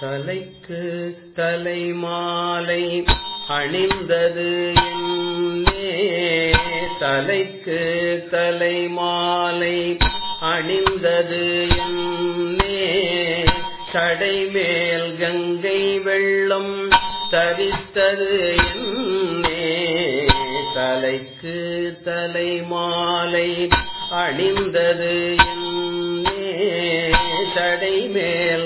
தலைக்கு தலைமாலை அணிந்தது என்னே. தலைக்கு தலைமாலை அணிந்தது என்னே. கடைமேல் கங்கை வெள்ளம் தரித்தது என்னே. தலைக்கு தலைமாலை அணிந்தது என்னே. தடைமேல்